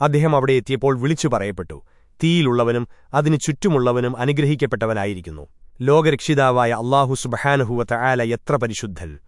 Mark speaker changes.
Speaker 1: അദ്ദേഹം അവിടെ എത്തിയപ്പോൾ വിളിച്ചു പറയപ്പെട്ടു. തീയിലുള്ളവനും അതിനു ചുറ്റുമുള്ളവനും അനുഗ്രഹിക്കപ്പെട്ടവനായിരിക്കുന്നു. ലോകരക്ഷിതാവായ അള്ളാഹു സുബഹാനഹുവത്ത ആല എത്ര പരിശുദ്ധൻ.